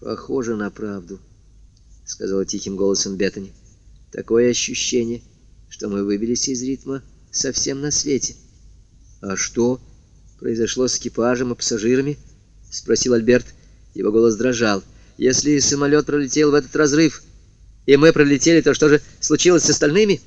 Похоже на правду, сказала тихим голосом Беттани. Такое ощущение, что мы выбились из ритма совсем на свете. А что произошло с экипажем и пассажирами? спросил Альберт. Его голос дрожал. Если самолет пролетел в этот разрыв, и мы пролетели, то что же случилось с остальными?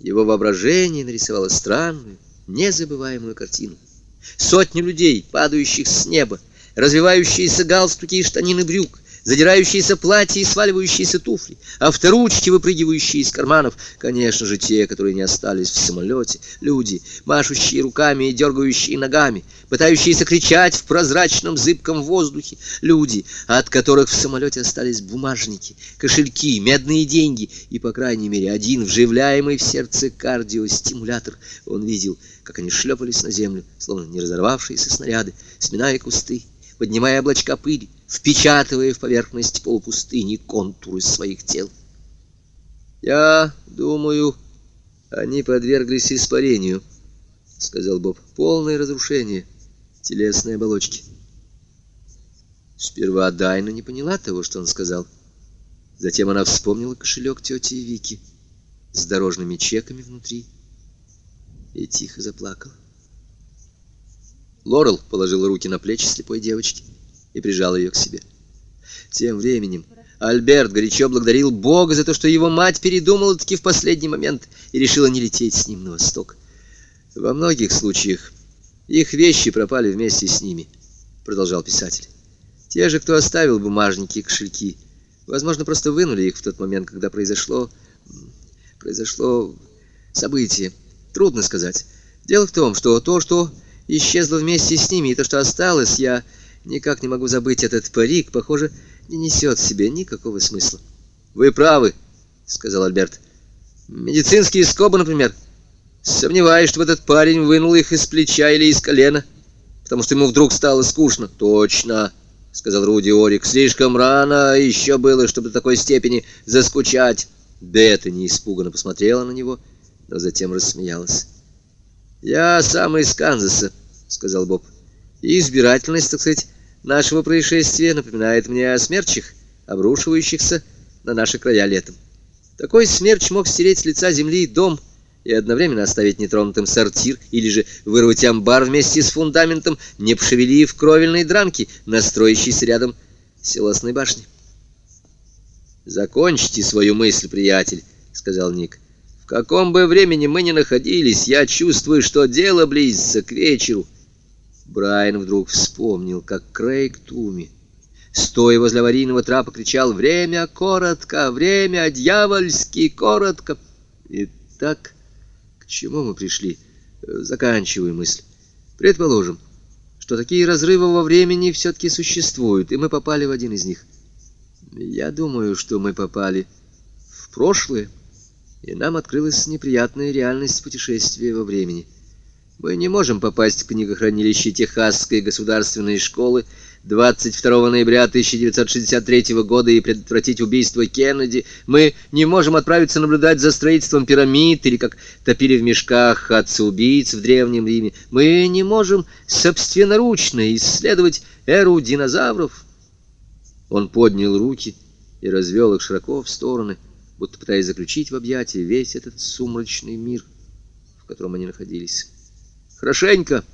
Его воображение нарисовало странную, незабываемую картину. Сотни людей, падающих с неба, развивающиеся галстуки и штанины брюк, задирающиеся платья и сваливающиеся туфли, авторучки, выпрыгивающие из карманов, конечно же, те, которые не остались в самолете, люди, машущие руками и дергающие ногами, пытающиеся кричать в прозрачном зыбком воздухе, люди, от которых в самолете остались бумажники, кошельки, медные деньги и, по крайней мере, один вживляемый в сердце кардиостимулятор. Он видел, как они шлепались на землю, словно не разорвавшиеся снаряды, сминая кусты, поднимая облачка пыли, впечатывая в поверхность полупустыни контуры своих тел. «Я думаю, они подверглись испарению», — сказал Боб. «Полное разрушение телесной оболочки». Сперва Дайна не поняла того, что он сказал. Затем она вспомнила кошелек тети Вики с дорожными чеками внутри и тихо заплакала. Лорел положила руки на плечи слепой девочки и прижала ее к себе. Тем временем Альберт горячо благодарил Бога за то, что его мать передумала таки в последний момент и решила не лететь с ним на восток. Во многих случаях их вещи пропали вместе с ними, продолжал писатель. Те же, кто оставил бумажники и кошельки, возможно, просто вынули их в тот момент, когда произошло произошло событие. Трудно сказать. Дело в том, что то, что исчезла вместе с ними, и то, что осталось, я никак не могу забыть этот парик, похоже, не несет в себе никакого смысла. «Вы правы», — сказал Альберт. «Медицинские скобы, например. Сомневаюсь, что этот парень вынул их из плеча или из колена, потому что ему вдруг стало скучно». «Точно», — сказал Руди Орик. «Слишком рано еще было, чтобы до такой степени заскучать». Бета не испуганно посмотрела на него, но затем рассмеялась. «Я сам из Канзаса», — сказал Боб. «И избирательность, так сказать, нашего происшествия напоминает мне о смерчах, обрушивающихся на наши края летом. Такой смерч мог стереть с лица земли дом и одновременно оставить нетронутым сортир или же вырвать амбар вместе с фундаментом, не пошевелив кровельной дранки, настроящейся рядом селосной башни. «Закончите свою мысль, приятель», — сказал Ник. «В каком бы времени мы ни находились, я чувствую, что дело близится к вечеру». Брайан вдруг вспомнил, как Крейг Туми, стоя возле аварийного трапа, кричал «Время коротко! Время дьявольски коротко!» Итак, к чему мы пришли? Заканчиваю мысль. Предположим, что такие разрывы во времени все-таки существуют, и мы попали в один из них. Я думаю, что мы попали в прошлое, и нам открылась неприятная реальность путешествия во времени — мы не можем попасть в книгохранилище Техасской государственной школы 22 ноября 1963 года и предотвратить убийство Кеннеди. Мы не можем отправиться наблюдать за строительством пирамид или как топили в мешках отца-убийц в Древнем Риме. Мы не можем собственноручно исследовать эру динозавров. Он поднял руки и развел их широко в стороны, будто пытаясь заключить в объятия весь этот сумрачный мир, в котором они находились. Хорошенько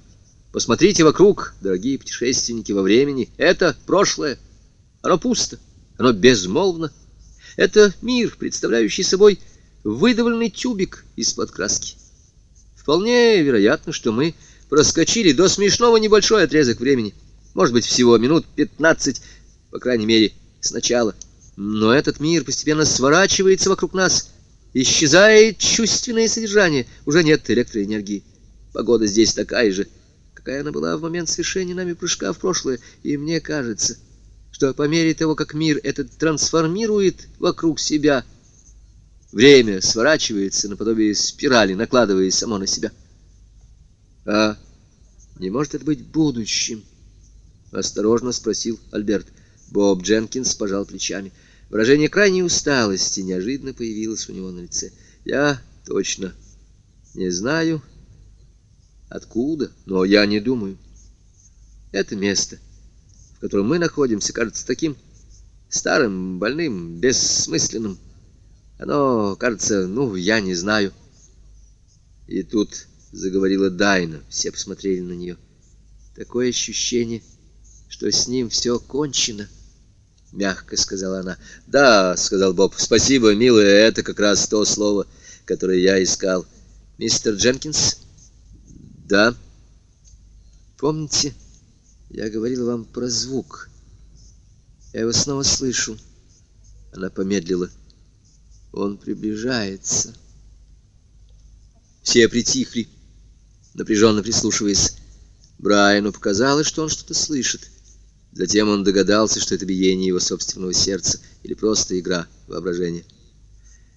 посмотрите вокруг, дорогие путешественники во времени. Это прошлое. Оно пусто, оно безмолвно. Это мир, представляющий собой выдавленный тюбик из-под краски. Вполне вероятно, что мы проскочили до смешного небольшой отрезок времени. Может быть, всего минут пятнадцать, по крайней мере, сначала. Но этот мир постепенно сворачивается вокруг нас. Исчезает чувственное содержание, уже нет электроэнергии. Погода здесь такая же, какая она была в момент совершения нами прыжка в прошлое, и мне кажется, что по мере того, как мир этот трансформирует вокруг себя, время сворачивается наподобие спирали, накладываясь само на себя. А не может это быть будущим? Осторожно спросил Альберт. Боб Дженкинс пожал плечами. Выражение крайней усталости неожиданно появилось у него на лице. Я точно не знаю, Откуда? Но я не думаю. Это место, в котором мы находимся, кажется таким старым, больным, бессмысленным. Оно кажется, ну, я не знаю. И тут заговорила Дайна, все посмотрели на нее. Такое ощущение, что с ним все кончено. Мягко сказала она. Да, сказал Боб, спасибо, милая, это как раз то слово, которое я искал. Мистер Дженкинс? Да. Помните, я говорил вам про звук. Я его снова слышу. Она помедлила. Он приближается. Все притихли, напряженно прислушиваясь. Брайану показалось, что он что-то слышит. Затем он догадался, что это биение его собственного сердца или просто игра воображения.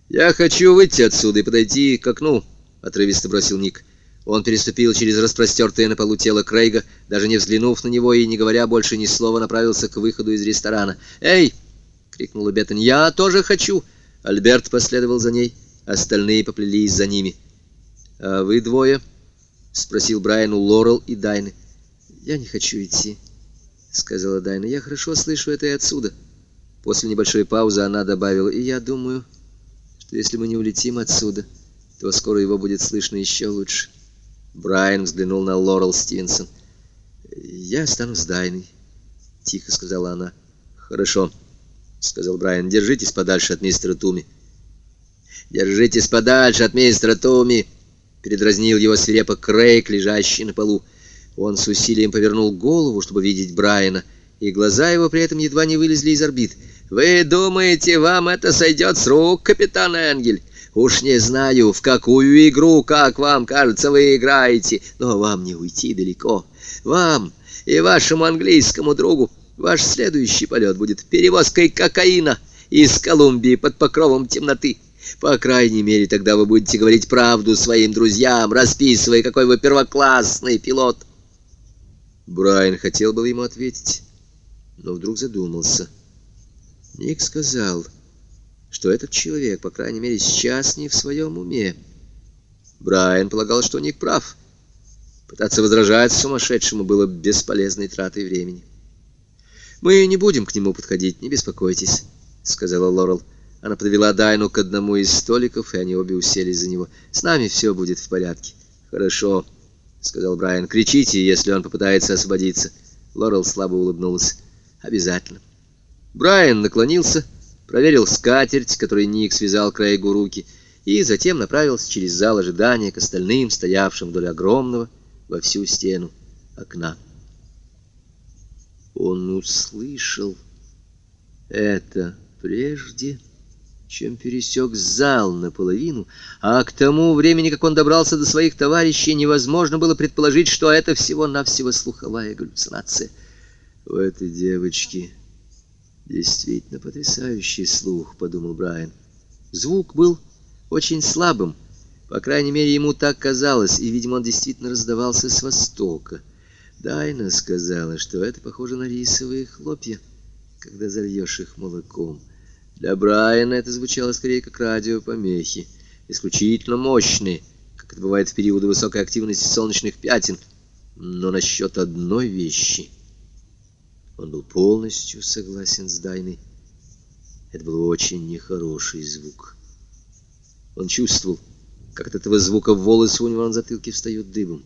«Я хочу выйти отсюда и подойти к окну», — отрывисто бросил Ник. Он переступил через распростертое на полу тело Крейга, даже не взглянув на него и, не говоря больше ни слова, направился к выходу из ресторана. «Эй!» — крикнула Беттон. «Я тоже хочу!» Альберт последовал за ней, остальные поплелись за ними. «А вы двое?» — спросил Брайан у Лорел и Дайны. «Я не хочу идти», — сказала Дайна. «Я хорошо слышу это и отсюда». После небольшой паузы она добавила, «И я думаю, что если мы не улетим отсюда, то скоро его будет слышно еще лучше». Брайан взглянул на Лорел Стивенсон. «Я останусь с Дайной», — тихо сказала она. «Хорошо», — сказал Брайан. «Держитесь подальше от мистера Туми». «Держитесь подальше от мистера Туми», — передразнил его свирепо Крейг, лежащий на полу. Он с усилием повернул голову, чтобы видеть Брайана, и глаза его при этом едва не вылезли из орбит. «Вы думаете, вам это сойдет с рук, капитан Энгель? Уж не знаю, в какую игру, как вам кажется, вы играете, но вам не уйти далеко. Вам и вашему английскому другу ваш следующий полет будет перевозкой кокаина из Колумбии под покровом темноты». По крайней мере, тогда вы будете говорить правду своим друзьям, расписывая, какой вы первоклассный пилот. Брайан хотел был ему ответить, но вдруг задумался. Ник сказал, что этот человек, по крайней мере, сейчас не в своем уме. Брайан полагал, что Ник прав. Пытаться возражать сумасшедшему было бесполезной тратой времени. «Мы не будем к нему подходить, не беспокойтесь», — сказала Лорел. Она подвела Дайну к одному из столиков, и они обе уселись за него. «С нами все будет в порядке». «Хорошо», — сказал Брайан. «Кричите, если он попытается освободиться». Лорел слабо улыбнулась. «Обязательно». Брайан наклонился, проверил скатерть, которой Ник связал Крейгу руки, и затем направился через зал ожидания к остальным, стоявшим вдоль огромного во всю стену окна. Он услышал это прежде чем пересек зал наполовину, а к тому времени, как он добрался до своих товарищей, невозможно было предположить, что это всего-навсего слуховая галлюцинация. У этой девочки действительно потрясающий слух, подумал Брайан. Звук был очень слабым, по крайней мере, ему так казалось, и, видимо, он действительно раздавался с востока. Дайна сказала, что это похоже на рисовые хлопья, когда зальешь их молоком. Для Брайана это звучало скорее как радиопомехи, исключительно мощные, как это бывает в периоды высокой активности солнечных пятен. Но насчет одной вещи он был полностью согласен с Дайной. Это был очень нехороший звук. Он чувствовал, как от этого звука волосы у него на затылке встают дыбом.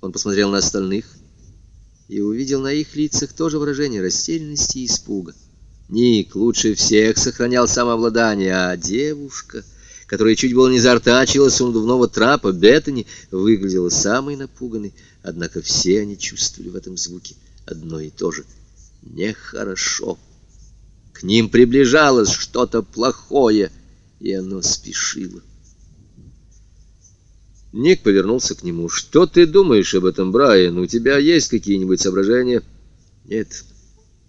Он посмотрел на остальных и увидел на их лицах тоже выражение растерянности и испуга. Ник лучше всех сохранял самообладание, а девушка, которая чуть было не зартачилась у надувного трапа, Беттани, выглядела самой напуганной, однако все они чувствовали в этом звуке одно и то же — нехорошо. К ним приближалось что-то плохое, и оно спешило. Ник повернулся к нему. «Что ты думаешь об этом, Брайан? У тебя есть какие-нибудь соображения?» «Нет»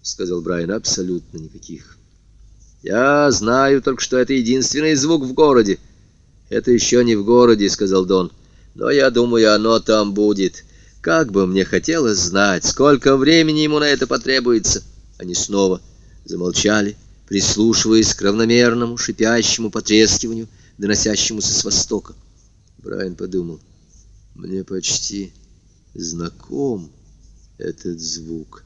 сказал Брайан, — абсолютно никаких. Я знаю только, что это единственный звук в городе. Это еще не в городе, — сказал Дон, — но я думаю, оно там будет. Как бы мне хотелось знать, сколько времени ему на это потребуется. Они снова замолчали, прислушиваясь к равномерному шипящему потрескиванию, доносящемуся с востока. Брайан подумал, мне почти знаком этот звук.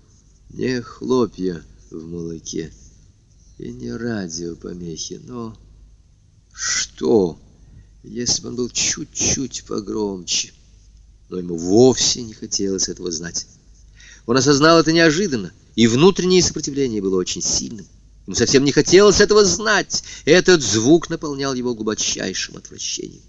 Не хлопья в молоке и не радиопомехи, но что, если бы он был чуть-чуть погромче? Но ему вовсе не хотелось этого знать. Он осознал это неожиданно, и внутреннее сопротивление было очень сильным. Ему совсем не хотелось этого знать. Этот звук наполнял его глубочайшим отвращением.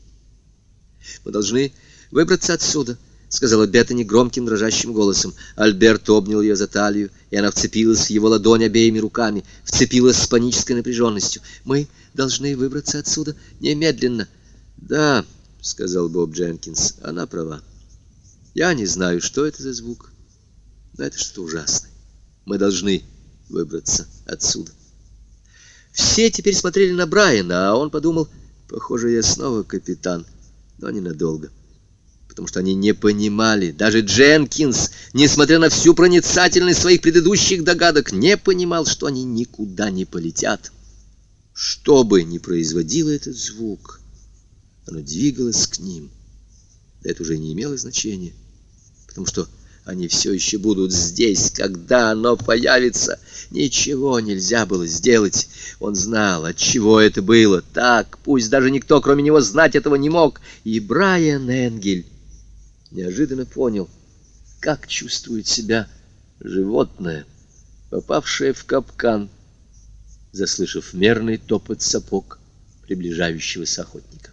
«Мы должны выбраться отсюда», — сказала Беттани громким дрожащим голосом. Альберт обнял ее за талию, и она вцепилась в его ладонь обеими руками, вцепилась с панической напряженностью. «Мы должны выбраться отсюда немедленно». «Да», — сказал Боб Дженкинс, — «она права. Я не знаю, что это за звук, но это что-то ужасное. Мы должны выбраться отсюда». Все теперь смотрели на Брайана, а он подумал, похоже, я снова капитан, но ненадолго. Потому что они не понимали, даже Дженкинс, несмотря на всю проницательность своих предыдущих догадок, не понимал, что они никуда не полетят. Что бы ни производило этот звук, оно двигалось к ним. Это уже не имело значения, потому что они все еще будут здесь, когда оно появится. Ничего нельзя было сделать. Он знал, от чего это было. Так, пусть даже никто, кроме него, знать этого не мог. И Брайан Энгель неожиданно понял, как чувствует себя животное, попавшее в капкан, заслышав мерный топот сапог приближающегося охотника.